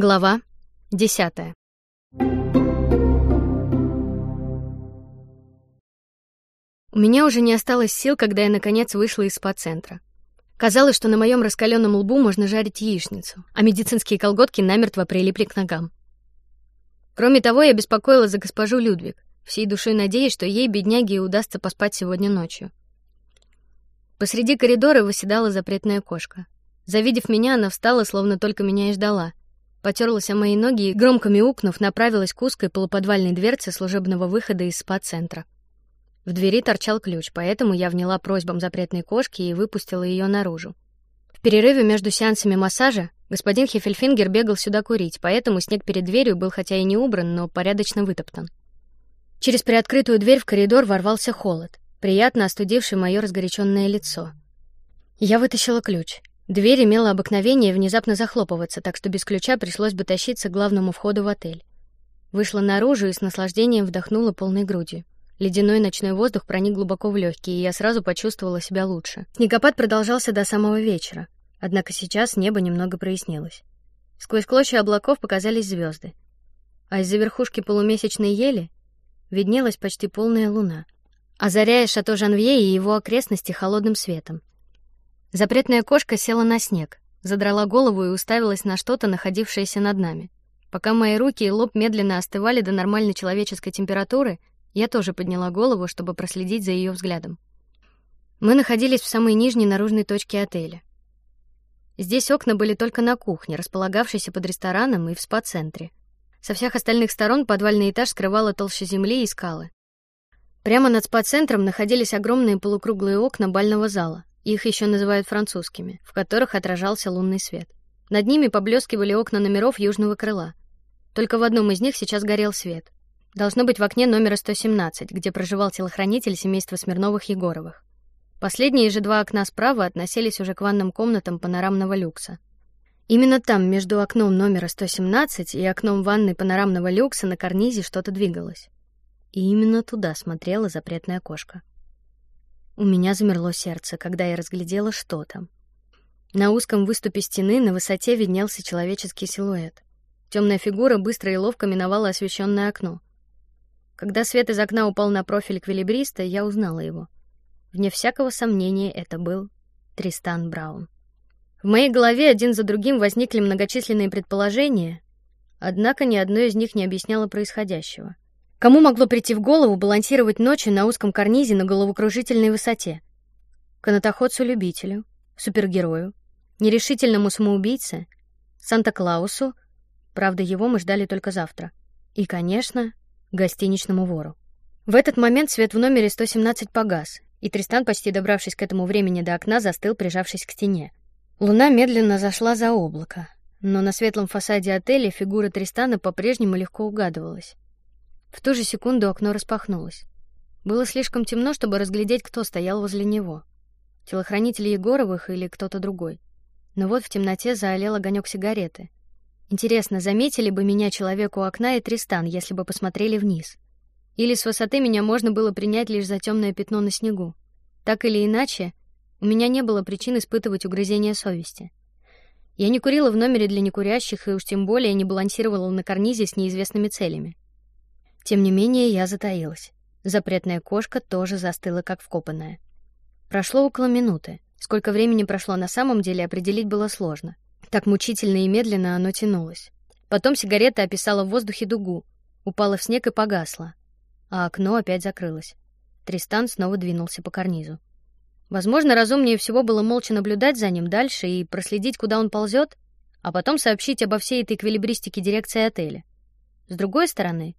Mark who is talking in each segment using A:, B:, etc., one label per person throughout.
A: Глава десятая. У меня уже не осталось сил, когда я наконец вышла из спа-центра. Казалось, что на моем раскаленном лбу можно жарить яичницу, а медицинские колготки намертво прилипли к ногам. Кроме того, я беспокоилась за госпожу Людвиг, всей душой надеясь, что ей бедняге удастся поспать сегодня ночью. Посреди коридора восседала запретная кошка. Завидев меня, она встала, словно только меня и ждала, потерлась о мои ноги и, громко мяукнув, направилась к узкой полуподвальной дверце служебного выхода из спа-центра. В двери торчал ключ, поэтому я вняла просьбам запретной кошки и выпустила ее наружу. В перерыве между сеансами массажа господин Хефельфингер бегал сюда курить, поэтому снег перед дверью был хотя и не убран, но порядочно вытоптан. Через приоткрытую дверь в коридор ворвался холод, приятно остудивший мое разгоряченное лицо. Я вытащила ключ. Дверь имела обыкновение внезапно захлопываться, так что без ключа пришлось бы тащиться к главному входу в отель. Вышла наружу и с наслаждением вдохнула полной грудью. Ледяной ночной воздух проник глубоко в легкие, и я сразу почувствовала себя лучше. Снегопад продолжался до самого вечера, однако сейчас небо немного прояснилось. Сквозь клочья облаков показались звезды, а из-за верхушки полумесячной ели виднелась почти полная луна, озаряя шато Жанвье и его окрестности холодным светом. Запретная кошка села на снег, задрала голову и уставилась на что-то, находившееся над нами. Пока мои руки и лоб медленно остывали до нормальной человеческой температуры, я тоже подняла голову, чтобы проследить за ее взглядом. Мы находились в самой нижней наружной точке отеля. Здесь окна были только на кухне, располагавшейся под рестораном и в спа-центре. Со всех остальных сторон подвальный этаж скрывала толща земли и скалы. Прямо над спа-центром находились огромные полукруглые окна бального зала, их еще называют французскими, в которых отражался лунный свет. Над ними поблескивали окна номеров южного крыла. Только в одном из них сейчас горел свет. Должно быть в окне номера 117, где проживал телохранитель семейства Смирновых-Егоровых. Последние же два окна справа относились уже к ванным комнатам панорамного люкса. Именно там, между окном номера 117 и окном ванной панорамного люкса на карнизе что-то двигалось. И именно туда смотрела запретная кошка. У меня замерло сердце, когда я разглядела, что там. На узком выступе стены на высоте виднелся человеческий силуэт. Темная фигура быстро и ловко миновала освещенное окно. Когда свет из окна упал на профиль квилибриста, я узнала его. Вне всякого сомнения, это был Тристан Браун. В моей голове один за другим возникли многочисленные предположения, однако ни одно из них не объясняло происходящего. Кому могло прийти в голову балансировать ночью на узком карнизе на головокружительной высоте? Канатоходцу-любителю, супергерою, нерешительному самоубийце, Санта-Клаусу, правда его мы ждали только завтра, и, конечно, гостиничному вору. В этот момент свет в номере 117 погас, и Тристан, почти добравшись к этому времени до окна, застыл, прижавшись к стене. Луна медленно зашла за облако, но на светлом фасаде отеля фигура Тристана по-прежнему легко угадывалась. В ту же секунду окно распахнулось. Было слишком темно, чтобы разглядеть, кто стоял возле него. Телохранитель Егоровых или кто-то другой. Но вот в темноте заолел огонек сигареты. Интересно, заметили бы меня человек у окна и Тристан, если бы посмотрели вниз? Или с высоты меня можно было принять лишь за темное пятно на снегу? Так или иначе, у меня не было причин испытывать угрызения совести. Я не курила в номере для некурящих и уж тем более не балансировала на карнизе с неизвестными целями. Тем не менее, я затаилась. Запретная кошка тоже застыла, как вкопанная. Прошло около минуты. Сколько времени прошло на самом деле определить было сложно. Так мучительно и медленно оно тянулось. Потом сигарета описала в воздухе дугу, упала в снег и погасла, а окно опять закрылось. Тристан снова двинулся по карнизу. Возможно, разумнее всего было молча наблюдать за ним дальше и проследить, куда он ползет, а потом сообщить обо всей этой эквилибристике дирекции отеля. С другой стороны,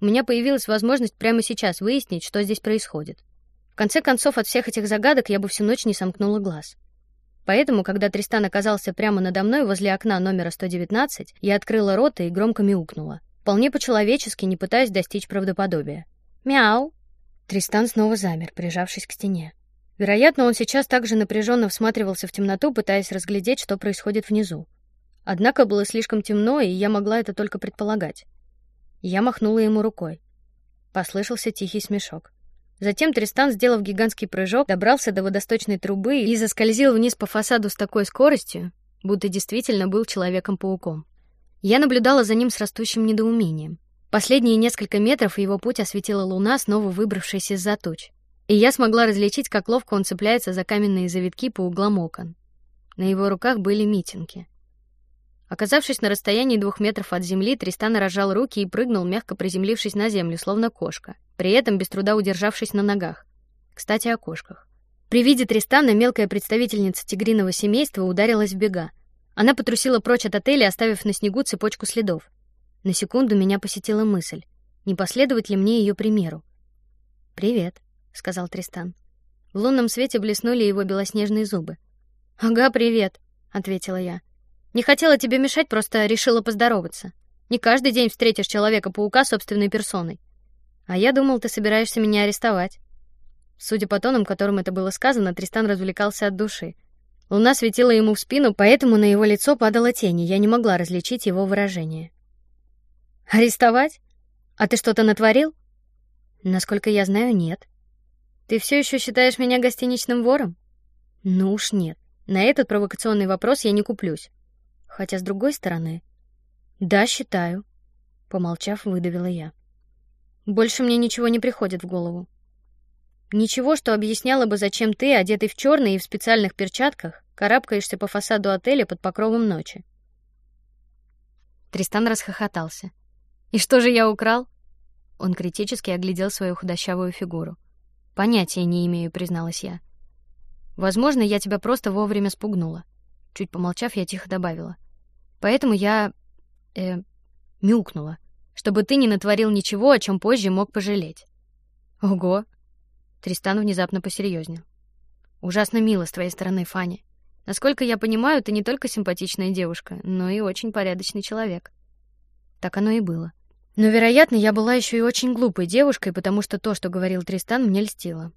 A: у меня появилась возможность прямо сейчас выяснить, что здесь происходит. В конце концов, от всех этих загадок я бы всю ночь не сомкнула глаз. Поэтому, когда Тристан оказался прямо надо мной возле окна номера 119, я открыла рот и громко мяукнула, вполне по-человечески, не пытаясь достичь правдоподобия. Мяу. Тристан снова замер, прижавшись к стене. Вероятно, он сейчас также напряженно всматривался в темноту, пытаясь разглядеть, что происходит внизу. Однако было слишком темно, и я могла это только предполагать. Я махнула ему рукой. Послышался тихий смешок. Затем Тристан, сделав гигантский прыжок, добрался до водосточной трубы и заскользил вниз по фасаду с такой скоростью, будто действительно был человеком-пауком. Я наблюдала за ним с растущим недоумением. Последние несколько метров его путь осветила луна, снова выбравшаяся из-за туч, и я смогла различить, как ловко он цепляется за каменные завитки по углам окон. На его руках были митинги. Оказавшись на расстоянии двух метров от земли, Тристан разжал руки и прыгнул, мягко приземлившись на землю, словно кошка, при этом без труда удержавшись на ногах. Кстати, о кошках. При виде Тристана мелкая представительница тигриного семейства ударилась в бега. Она потрусила прочь от отеля, оставив на снегу цепочку следов. На секунду меня посетила мысль: не последовать ли мне ее примеру? Привет, сказал Тристан. В лунном свете блеснули его белоснежные зубы. Ага, привет, ответила я. Не хотела тебе мешать, просто решила поздороваться. Не каждый день встретишь человека-паука собственной персоной. А я думал, ты собираешься меня арестовать. Судя по тонам, которым это было сказано, Тристан развлекался от души. Луна светила ему в спину, поэтому на его лицо падала тень, и я не могла различить его выражение. Арестовать? А ты что-то натворил? Насколько я знаю, нет. Ты все еще считаешь меня гостиничным вором? Ну уж нет. На этот провокационный вопрос я не куплюсь. Хотя с другой стороны, да, считаю. Помолчав, выдавила я. Больше мне ничего не приходит в голову. Ничего, что объясняло бы, зачем ты, одетый в черный и в специальных перчатках, карабкаешься по фасаду отеля под покровом ночи. Тристан расхохотался. И что же я украл? Он критически оглядел свою худощавую фигуру. Понятия не имею, призналась я. Возможно, я тебя просто вовремя спугнула. Чуть помолчав, я тихо добавила. Поэтому я э мяукнула, чтобы ты не натворил ничего, о чем позже мог пожалеть. Ого, Тристан внезапно посерьезнел. Ужасно мило с твоей стороны, Фанни. Насколько я понимаю, ты не только симпатичная девушка, но и очень порядочный человек. Так оно и было. Но, вероятно, я была еще и очень глупой девушкой, потому что то, что говорил Тристан, мне льстило.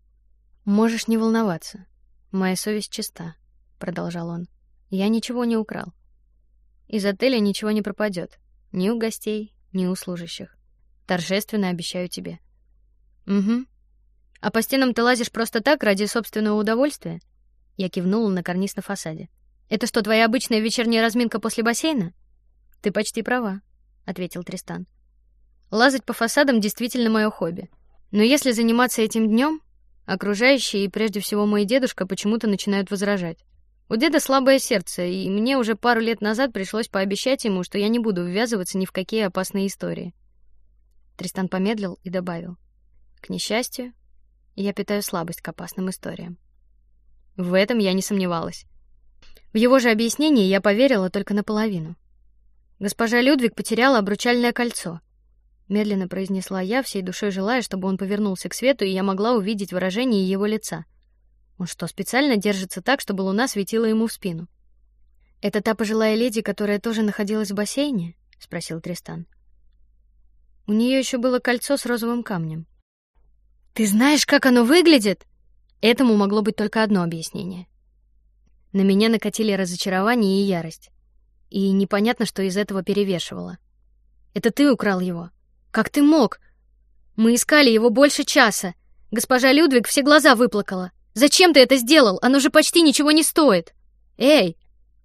A: Можешь не волноваться, моя совесть чиста, продолжал он. Я ничего не украл. Из отеля ничего не пропадет, ни у гостей, ни у служащих. Торжественно обещаю тебе. Угу. А по стенам ты лазишь просто так ради собственного удовольствия? Я кивнула на карниз на фасаде. Это что, твоя обычная вечерняя разминка после бассейна? Ты почти права, ответил Тристан. Лазать по фасадам действительно мое хобби. Но если заниматься этим днем, окружающие и прежде всего мой дедушка почему-то начинают возражать. У деда слабое сердце, и мне уже пару лет назад пришлось пообещать ему, что я не буду ввязываться ни в какие опасные истории. Тристан помедлил и добавил: к несчастью, я питаю слабость к опасным историям. В этом я не сомневалась. В его же объяснении я поверила только наполовину. Госпожа Людвиг потеряла обручальное кольцо. Медленно произнесла я, всей душой желая, чтобы он повернулся к свету, и я могла увидеть выражение его лица. Он что, специально держится так, чтобы луна светила ему в спину? Это та пожилая леди, которая тоже находилась в бассейне? – спросил Тристан. У нее еще было кольцо с розовым камнем. Ты знаешь, как оно выглядит? Этому могло быть только одно объяснение. На меня накатили разочарование и ярость, и непонятно, что из этого перевешивало. Это ты украл его? Как ты мог? Мы искали его больше часа. Госпожа Людвиг все глаза выплакала. Зачем ты это сделал? Оно же почти ничего не стоит. Эй!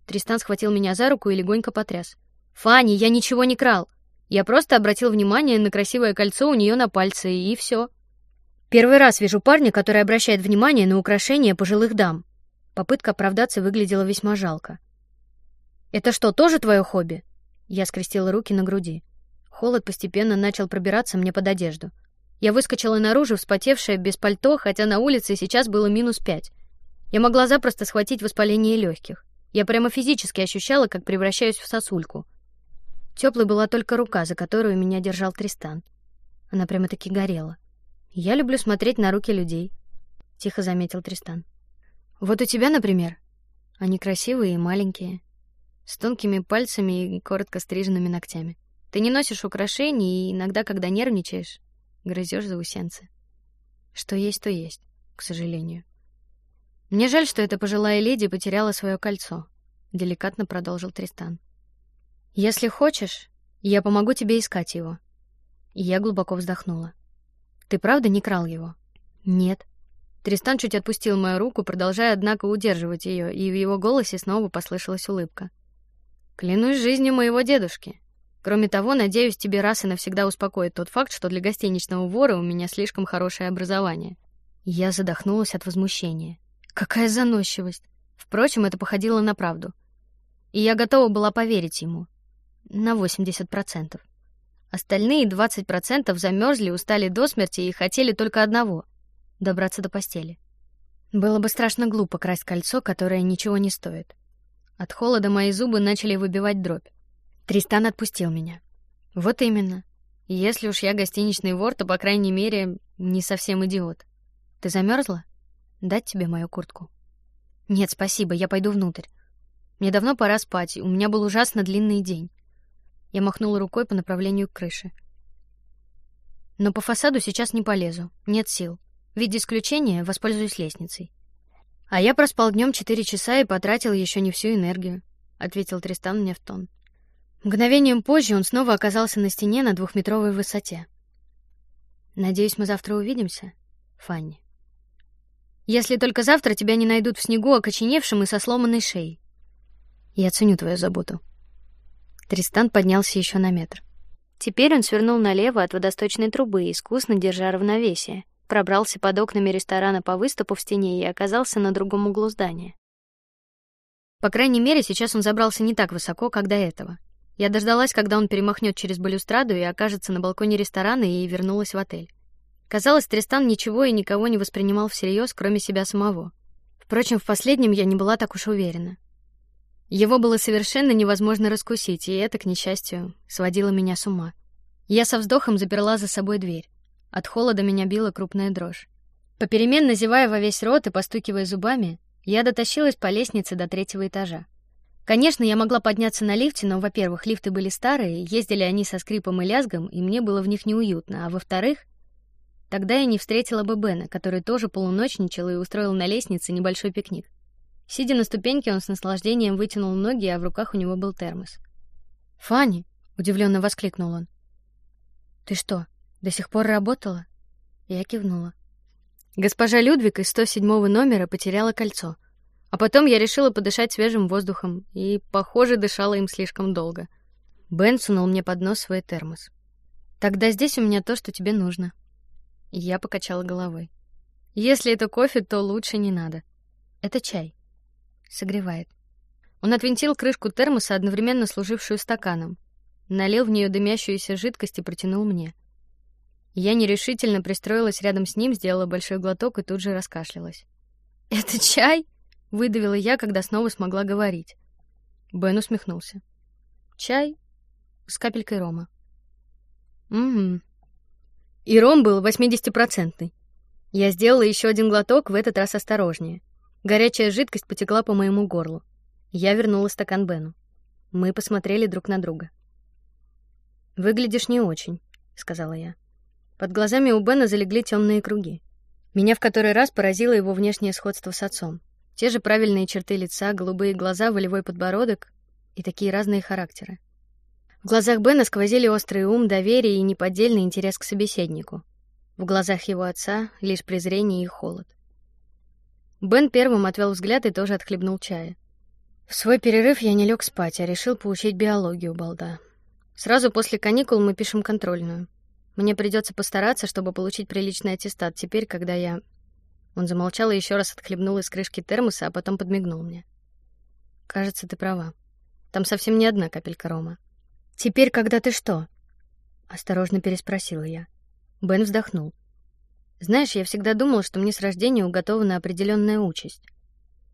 A: Тристан схватил меня за руку и легонько потряс. Фанни, я ничего не крал. Я просто обратил внимание на красивое кольцо у нее на пальце и все. Первый раз вижу парня, который обращает внимание на украшения пожилых дам. Попытка оправдаться выглядела весьма жалко. Это что, тоже твое хобби? Я скрестила руки на груди. Холод постепенно начал пробираться мне под одежду. Я выскочила наружу, вспотевшая, без пальто, хотя на улице сейчас было минус пять. Я могла запросто схватить воспаление легких. Я прямо физически ощущала, как превращаюсь в сосульку. Теплой была только рука, за которую меня держал Тристан. Она прямо-таки горела. Я люблю смотреть на руки людей, тихо заметил Тристан. Вот у тебя, например, они красивые и маленькие, с тонкими пальцами и коротко стриженными ногтями. Ты не носишь украшений и иногда, когда нервничаешь, грызешь заусенцы. Что есть, то есть, к сожалению. Мне жаль, что эта пожилая леди потеряла свое кольцо. Деликатно продолжил Тристан. Если хочешь, я помогу тебе искать его. я глубоко вздохнула. Ты правда не крал его? Нет. Тристан чуть отпустил мою руку, продолжая однако удерживать ее, и в его голосе снова послышалась улыбка. Клянусь жизнью моего дедушки, Кроме того, надеюсь, тебе раз и навсегда успокоит тот факт, что для гостиничного вора у меня слишком хорошее образование. Я задохнулась от возмущения. Какая заносчивость! Впрочем, это походило на правду, и я готова была поверить ему на 80%. Остальные 20% замерзли, устали до смерти и хотели только одного добраться до постели. Было бы страшно глупо красть кольцо, которое ничего не стоит. От холода мои зубы начали выбивать дробь. Тристан отпустил меня. Вот именно. Если уж я гостиничный вор, то по крайней мере не совсем идиот. Ты замерзла? Дать тебе мою куртку? Нет, спасибо, я пойду внутрь. Мне давно пора спать, у меня был ужасно длинный день. Я махнула рукой по направлению к крыше. Но по фасаду сейчас не полезу, нет сил. В виде исключения воспользуюсь лестницей. А я проспал днем четыре часа и потратил еще не всю энергию, ответил Тристан мне в тон. Мгновением позже он снова оказался на стене на двухметровой высоте. Надеюсь, мы завтра увидимся, Фанни. Если только завтра тебя не найдут в снегу окоченевшим и со сломанной шеей. Я ценю твою заботу. Тристан поднялся еще на метр. Теперь он свернул налево от водосточной трубы, искусно держа равновесие, пробрался под окнами ресторана по выступу в стене и оказался на другом углу здания. По крайней мере, сейчас он забрался не так высоко, как до этого. Я дождалась, когда он перемахнет через балюстраду и окажется на балконе ресторана, и вернулась в отель. Казалось, Тристан ничего и никого не воспринимал всерьез, кроме себя самого. Впрочем, в последнем я не была так уж уверена. Его было совершенно невозможно раскусить, и это, к несчастью, сводило меня с ума. Я со вздохом заперла за собой дверь. От холода меня била крупная дрожь. Попеременно зевая во весь рот и постукивая зубами, я дотащилась по лестнице до третьего этажа. Конечно, я могла подняться на лифте, но, во-первых, лифты были старые, ездили они со скрипом и лязгом, и мне было в них неуютно, а во-вторых, тогда я не встретила бы Бена, который тоже полуночничал и устроил на лестнице небольшой пикник. Сидя на ступеньке, он с наслаждением вытянул ноги, а в руках у него был термос. Фанни, удивленно воскликнул он. Ты что, до сих пор работала? Я кивнула. Госпожа Людвиг из 107 номера потеряла кольцо. А потом я решила подышать свежим воздухом и, похоже, дышала им слишком долго. Бен сунул мне под нос свой термос. Тогда здесь у меня то, что тебе нужно. Я покачала головой. Если это кофе, то лучше не надо. Это чай. Согревает. Он отвинтил крышку термоса, одновременно служившую стаканом, налил в нее дымящуюся жидкость и протянул мне. Я нерешительно пристроилась рядом с ним, сделала большой глоток и тут же раскашлялась. Это чай? Выдавила я, когда снова смогла говорить. Бен усмехнулся. Чай с капелькой рома. Угу. И ром был восьмидесятипроцентный. Я сделала еще один глоток, в этот раз осторожнее. Горячая жидкость потекла по моему горлу. Я вернула стакан Бену. Мы посмотрели друг на друга. Выглядишь не очень, сказала я. Под глазами у Бена залегли темные круги. Меня в который раз поразило его внешнее сходство с отцом. Те же правильные черты лица, голубые глаза, волевой подбородок и такие разные характеры. В глазах Бена сквозили острый ум, доверие и неподдельный интерес к собеседнику. В глазах его отца лишь презрение и холод. Бен первым отвел взгляд и тоже отхлебнул чая. В свой перерыв я не лег спать, а решил поучить биологию балда. Сразу после каникул мы пишем контрольную. Мне придется постараться, чтобы получить приличный аттестат. Теперь, когда я он замолчал и еще раз отхлебнул из крышки термоса, а потом подмигнул мне. Кажется, ты права. Там совсем не одна капелька рома. Теперь, когда ты что? Осторожно переспросила я. Бен вздохнул. Знаешь, я всегда думал, что мне с рождения уготована определенная участь,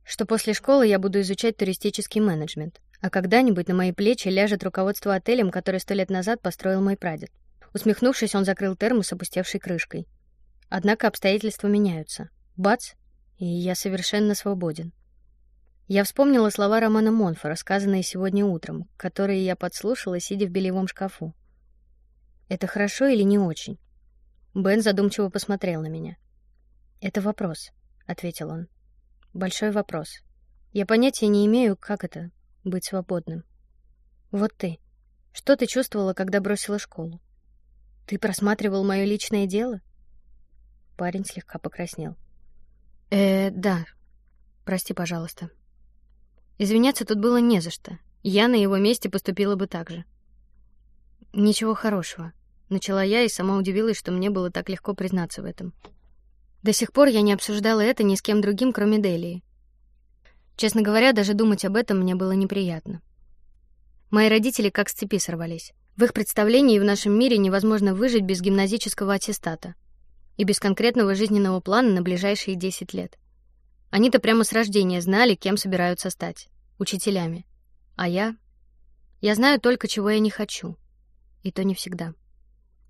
A: что после школы я буду изучать туристический менеджмент, а когда-нибудь на мои плечи ляжет руководство отелем, который сто лет назад построил мой прадед. Усмехнувшись, он закрыл термос опустевшей крышкой. Однако обстоятельства меняются. Бац, и я совершенно свободен. Я вспомнила слова Романа Монфора, сказанные сегодня утром, которые я подслушала, сидя в бельевом шкафу. Это хорошо или не очень? Бен задумчиво посмотрел на меня. Это вопрос, ответил он. Большой вопрос. Я понятия не имею, как это быть свободным. Вот ты, что ты чувствовала, когда бросила школу? Ты просматривал мое личное дело? Парень слегка покраснел. Э, да. Прости, пожалуйста. Извиняться тут было не за что. Я на его месте поступила бы так же. Ничего хорошего. Начала я и сама удивилась, что мне было так легко признаться в этом. До сих пор я не обсуждала это ни с кем другим, кроме Делии. Честно говоря, даже думать об этом мне было неприятно. Мои родители как с цепи сорвались. В их представлении в нашем мире невозможно выжить без гимназического аттестата и без конкретного жизненного плана на ближайшие 10 лет. Они-то прямо с рождения знали, кем собираются стать учителями. А я? Я знаю только, чего я не хочу. И то не всегда.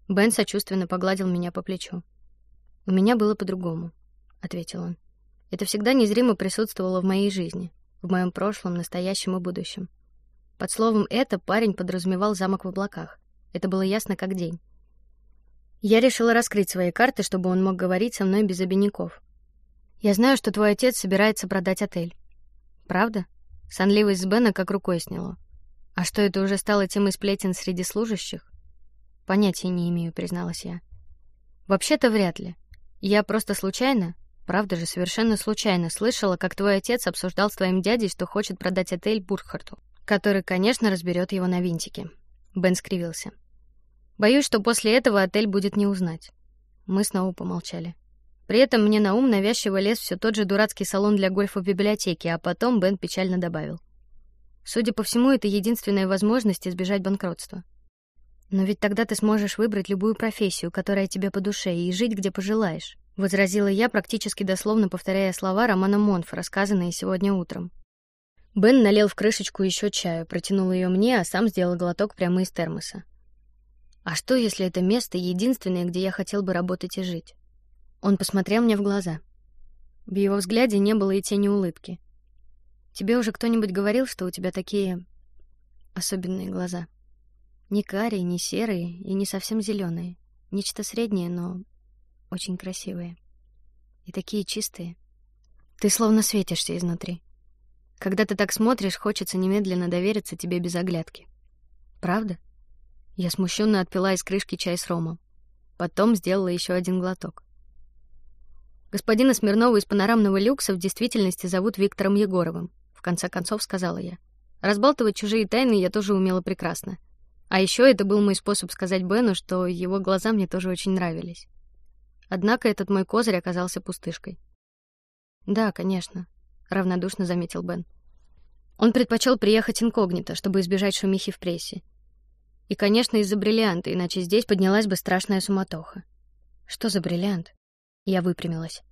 A: Бен сочувственно погладил меня по плечу. У меня было по-другому, ответил он. Это всегда незримо присутствовало в моей жизни, в моем прошлом, настоящем и будущем. Под словом это парень подразумевал замок в облаках. Это было ясно как день. Я решила раскрыть свои карты, чтобы он мог говорить со мной без обиняков. Я знаю, что твой отец собирается продать отель. Правда? Сонливость с Бена как рукой сняло. А что это уже стало темой сплетен среди служащих? Понятия не имею, призналась я. Вообще-то вряд ли. Я просто случайно, правда же, совершенно случайно слышала, как твой отец обсуждал с твоим дядей, что хочет продать отель Бурхарту, который, конечно, разберет его на винтики. Бен скривился. Боюсь, что после этого отель будет не узнать. Мы снова помолчали. При этом мне на ум навязчиво лез все тот же дурацкий салон для гольфа в библиотеке, а потом Бен печально добавил: "Судя по всему, это единственная возможность избежать банкротства. Но ведь тогда ты сможешь выбрать любую профессию, которая тебе по душе, и жить где пожелаешь", возразила я, практически дословно повторяя слова Романа Монфа, рассказанные сегодня утром. Бен налил в крышечку еще чаю, протянул ее мне, а сам сделал глоток прямо из термоса. А что, если это место единственное, где я хотел бы работать и жить? Он посмотрел мне в глаза. В его взгляде не было и тени улыбки. Тебе уже кто-нибудь говорил, что у тебя такие особенные глаза? Не карие, не серые и не совсем зеленые, нечто среднее, но очень красивые и такие чистые. Ты словно светишься изнутри. Когда ты так смотришь, хочется немедленно довериться тебе без оглядки. Правда? Я смущенно отпила из крышки чай с ромом, потом сделала еще один глоток. Господина Смирнова из панорамного люкса в действительности зовут Виктором Егоровым. В конце концов сказала я. Разбалтывать чужие тайны я тоже умела прекрасно. А еще это был мой способ сказать Бену, что его глаза мне тоже очень нравились. Однако этот мой козырь оказался пустышкой. Да, конечно, равнодушно заметил Бен. Он предпочел приехать инкогнито, чтобы избежать шумихи в прессе. И, конечно, из-за бриллианта, иначе здесь поднялась бы страшная суматоха. Что за бриллиант? Я выпрямилась.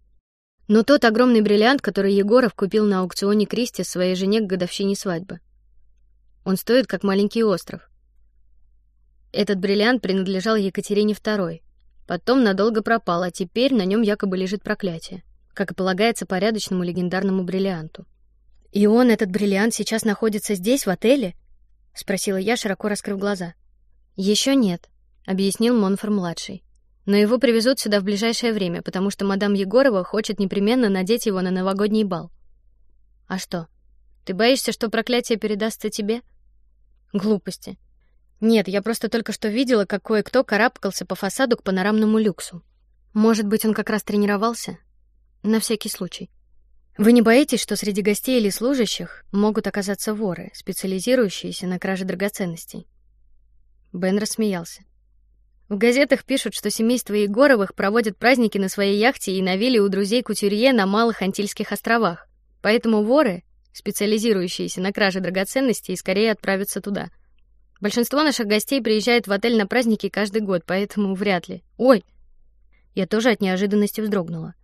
A: Но тот огромный бриллиант, который Егоров купил на аукционе Кристи своей жене к годовщине свадьбы. Он стоит как маленький остров. Этот бриллиант принадлежал Екатерине II. Потом надолго пропал, а теперь на нем якобы лежит проклятие, как и полагается порядочному легендарному бриллианту. И он, этот бриллиант, сейчас находится здесь, в отеле? спросила я, широко раскрыв глаза. Еще нет, объяснил Монфор младший но его привезут сюда в ближайшее время, потому что мадам Егорова хочет непременно надеть его на новогодний бал. А что? Ты боишься, что проклятие передастся тебе? Глупости. Нет, я просто только что видела, как кое-кто карабкался по фасаду к панорамному люксу. Может быть, он как раз тренировался? На всякий случай. Вы не боитесь, что среди гостей или служащих могут оказаться воры, специализирующиеся на краже драгоценностей? Бен рассмеялся. В газетах пишут, что семейство Егоровых проводит праздники на своей яхте и на вилле у друзей Кутюрье на Малых Антильских островах. Поэтому воры, специализирующиеся на краже драгоценностей, скорее отправятся туда. Большинство наших гостей приезжает в отель на праздники каждый год, поэтому вряд ли. Ой, я тоже от неожиданности вздрогнула.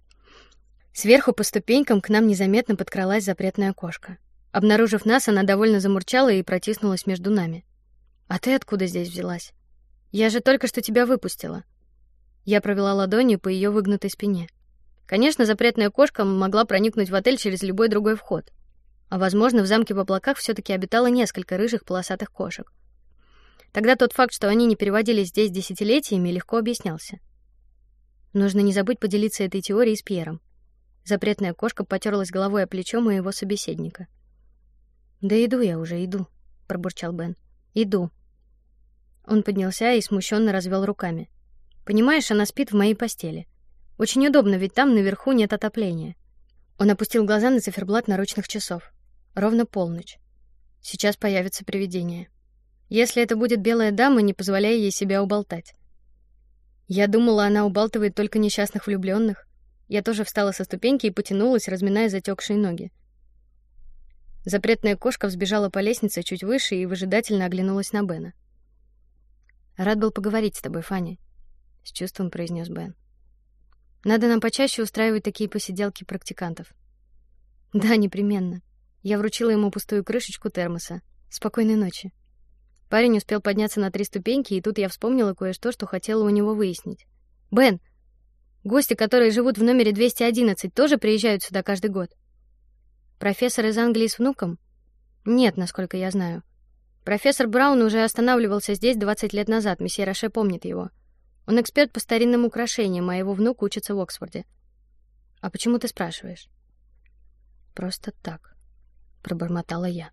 A: Сверху по ступенькам к нам незаметно подкралась запретная кошка. Обнаружив нас, она довольно замурчала и протиснулась между нами. А ты откуда здесь взялась? Я же только что тебя выпустила. Я провела ладонью по ее выгнутой спине. Конечно, запретная кошка могла проникнуть в отель через любой другой вход, а возможно, в замке в облаках все-таки обитало несколько рыжих полосатых кошек. Тогда тот факт, что они не переводились здесь десятилетиями, легко объяснялся. Нужно не забыть поделиться этой теорией с Пьером. Запретная кошка потерлась головой о плечо моего собеседника. Да иду я уже, иду, пробурчал Бен. Иду. Он поднялся и смущенно развел руками. Понимаешь, она спит в моей постели. Очень удобно, ведь там наверху нет отопления. Он опустил глаза на циферблат наручных часов. Ровно полночь. Сейчас появится привидение. Если это будет белая дама, не позволяя ей себя уболтать. Я думала, она убалтывает только несчастных влюбленных. Я тоже встала со ступеньки и потянулась, разминая затекшие ноги. Запретная кошка взбежала по лестнице чуть выше и выжидательно оглянулась на Бена. Рад был поговорить с тобой, Фанни, с чувством произнес Бен. Надо нам почаще устраивать такие посиделки практикантов. Да, непременно. Я вручила ему пустую крышечку термоса. Спокойной ночи. Парень успел подняться на три ступеньки, и тут я вспомнила кое-что, что хотела у него выяснить. Бен, гости, которые живут в номере 211, тоже приезжают сюда каждый год. Профессор из Англии с внуком? Нет, насколько я знаю. Профессор Браун уже останавливался здесь 20 лет назад. Месье Роше помнит его. Он эксперт по старинным украшениям, а его внук учится в Оксфорде. А почему ты спрашиваешь? Просто так, пробормотала я.